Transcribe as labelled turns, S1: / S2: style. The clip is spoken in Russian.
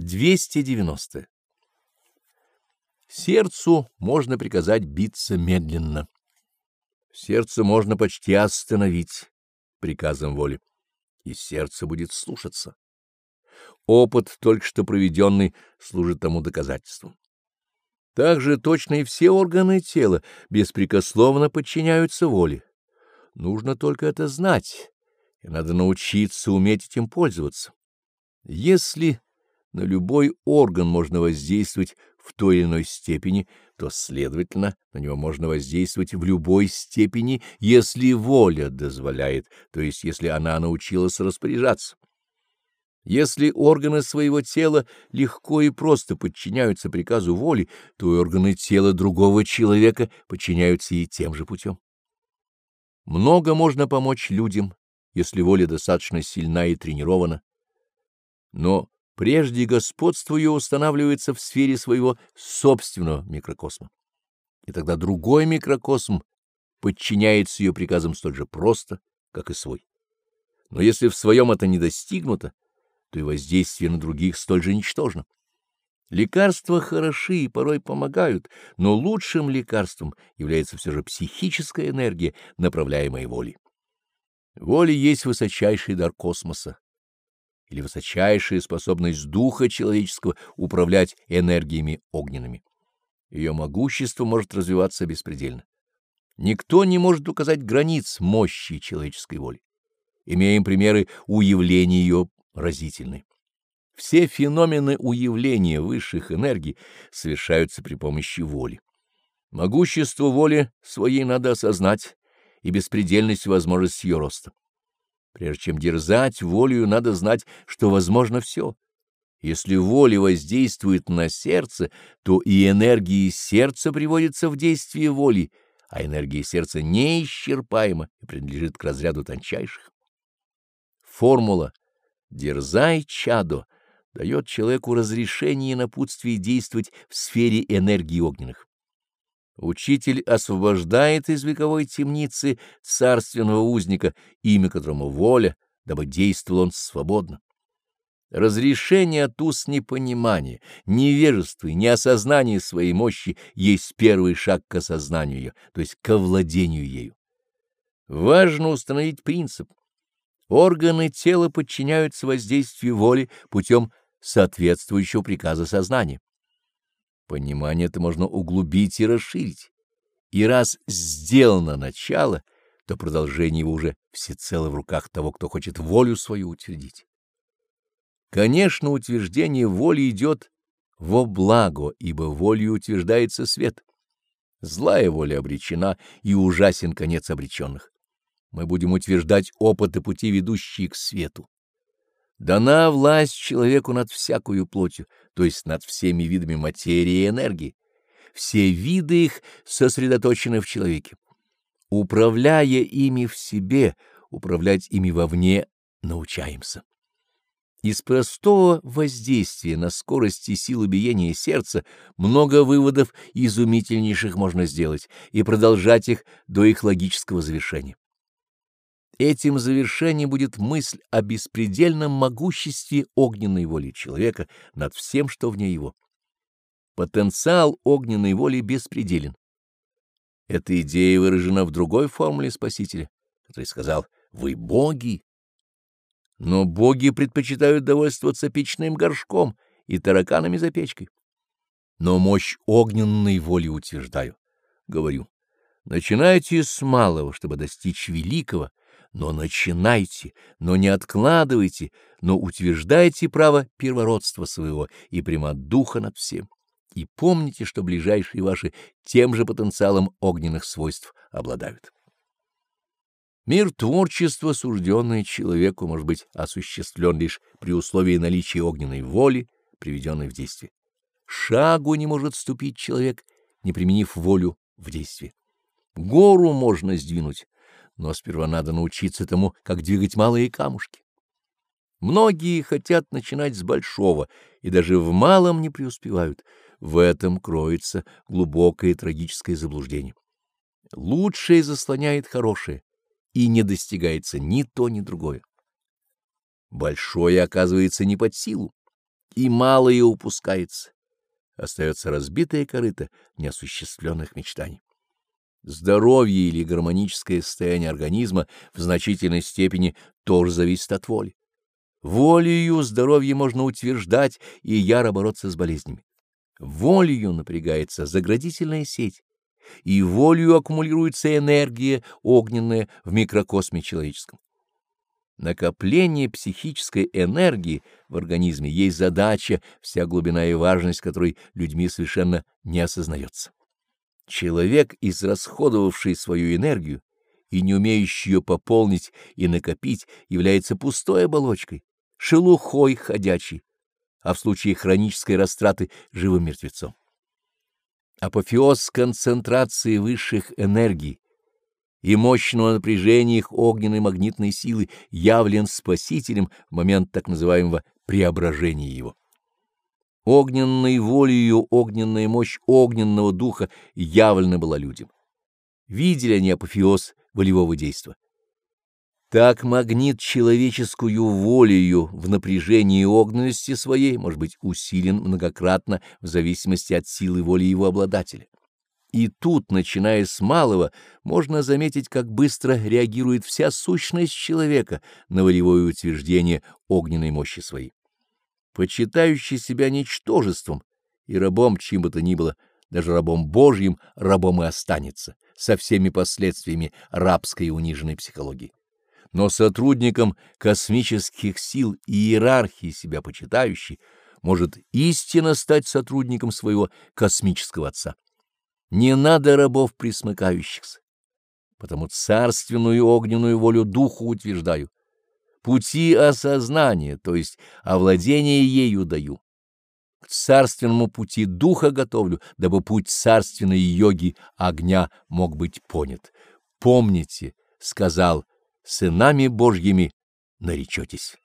S1: 290. Сердцу можно приказать биться медленно. Сердце можно почти остановить приказом воли, и сердце будет слушаться. Опыт, только что проведенный, служит тому доказательством. Также точно и все органы тела беспрекословно подчиняются воле. Нужно только это знать, и надо научиться уметь этим пользоваться. Если на любой орган можно воздействовать в той или иной степени, то, следовательно, на него можно воздействовать в любой степени, если воля дозволяет, то есть если она научилась распоряжаться. Если органы своего тела легко и просто подчиняются приказу воли, то и органы тела другого человека подчиняются и тем же путем. Много можно помочь людям, если воля достаточно сильна и тренирована, но прежде господство ее устанавливается в сфере своего собственного микрокосма. И тогда другой микрокосм подчиняется ее приказам столь же просто, как и свой. Но если в своем это не достигнуто, то и воздействие на других столь же ничтожно. Лекарства хороши и порой помогают, но лучшим лекарством является все же психическая энергия, направляемая волей. Воля есть высочайший дар космоса, или высочайшая способность духа человеческого управлять энергиями огненными. Ее могущество может развиваться беспредельно. Никто не может указать границ мощи человеческой воли. Имеем примеры уявления ее разительны. Все феномены уявления высших энергий совершаются при помощи воли. Могущество воли своей надо осознать и беспредельность возможности ее роста. Прежде чем дерзать волею, надо знать, что возможно все. Если воля воздействует на сердце, то и энергии сердца приводятся в действие воли, а энергия сердца неисчерпаема и принадлежит к разряду тончайших. Формула «дерзай, чадо» дает человеку разрешение и напутствие действовать в сфере энергии огненных. Учитель освобождает из вековой темницы царственного узника, имя которому воля, дабы действовал он свободно. Разрешение от уст непонимания, невежества и неосознания своей мощи есть первый шаг к осознанию ее, то есть к овладению ею. Важно установить принцип. Органы тела подчиняются воздействию воли путем соответствующего приказа сознания. Понимание это можно углубить и расширить. И раз сделано начало, то продолжение его уже всецело в руках того, кто хочет волю свою утвердить. Конечно, утверждение воли идет во благо, ибо волей утверждается свет. Злая воля обречена, и ужасен конец обреченных. Мы будем утверждать опыты пути, ведущие к свету. Дана власть человеку над всякую плотью, то есть над всеми видами материи и энергии. Все виды их сосредоточены в человеке. Управляя ими в себе, управлять ими вовне научаемся. Из простого воздействия на скорость и силу биения сердца много выводов изумительнейших можно сделать и продолжать их до их логического завершения. Этим завершением будет мысль о беспредельном могуществе огненной воли человека над всем, что вне его. Потенциал огненной воли беспределен. Эта идея выражена в другой формуле Спасителя, который сказал «Вы боги». Но боги предпочитают довольствоваться печным горшком и тараканами за печкой. Но мощь огненной воли утверждаю, говорю, начинайте с малого, чтобы достичь великого, но начинайте, но не откладывайте, но утверждайте право первородства своего и примат духа над всем. И помните, что ближайшие ваши тем же потенциалом огненных свойств обладают. Мир творчества, сужденный человеку, может быть осуществлен лишь при условии наличия огненной воли, приведенной в действие. Шагу не может ступить человек, не применив волю в действие. Гору можно сдвинуть, но сперва надо научиться тому, как двигать малые камушки. Многие хотят начинать с большого и даже в малом не преуспевают. В этом кроется глубокое трагическое заблуждение. Лучшее заслоняет хорошее, и не достигается ни то, ни другое. Большое оказывается не под силу, и малое упускается. Остается разбитая корыто неосуществленных мечтаний. Здоровье или гармоническое состояние организма в значительной степени тоже зависит от воли. Волею здоровье можно утверждать и яро бороться с болезнями. Волею напрягается заградительная сеть, и волею аккумулируется энергия огненная в микрокосме человеческом. Накопление психической энергии в организме есть задача, вся глубина и важность которой людьми совершенно не осознается. Человек, израсходовавший свою энергию и не умеющий ее пополнить и накопить, является пустой оболочкой, шелухой ходячей, а в случае хронической растраты — живым мертвецом. Апофеоз концентрации высших энергий и мощного напряжения их огненной магнитной силы явлен спасителем в момент так называемого преображения его. Огненной волею огненная мощь огненного духа явлена была людям. Видели они апофеоз волевого действа. Так магнит человеческую волею в напряжении огненности своей может быть усилен многократно в зависимости от силы воли его обладателя. И тут, начиная с малого, можно заметить, как быстро реагирует вся сущность человека на волевое утверждение огненной мощи своей. Почитающий себя ничтожеством и рабом чьим бы то ни было, даже рабом Божьим, рабом и останется, со всеми последствиями рабской и униженной психологии. Но сотрудником космических сил и иерархии себя почитающий может истинно стать сотрудником своего космического отца. Не надо рабов присмыкающихся, потому царственную огненную волю духу утверждаю. Пути осознания, то есть овладение ею даю. К царственному пути духа готовлю, дабы путь царственной йоги огня мог быть понят. Помните, сказал, сынами Божьими наречетесь.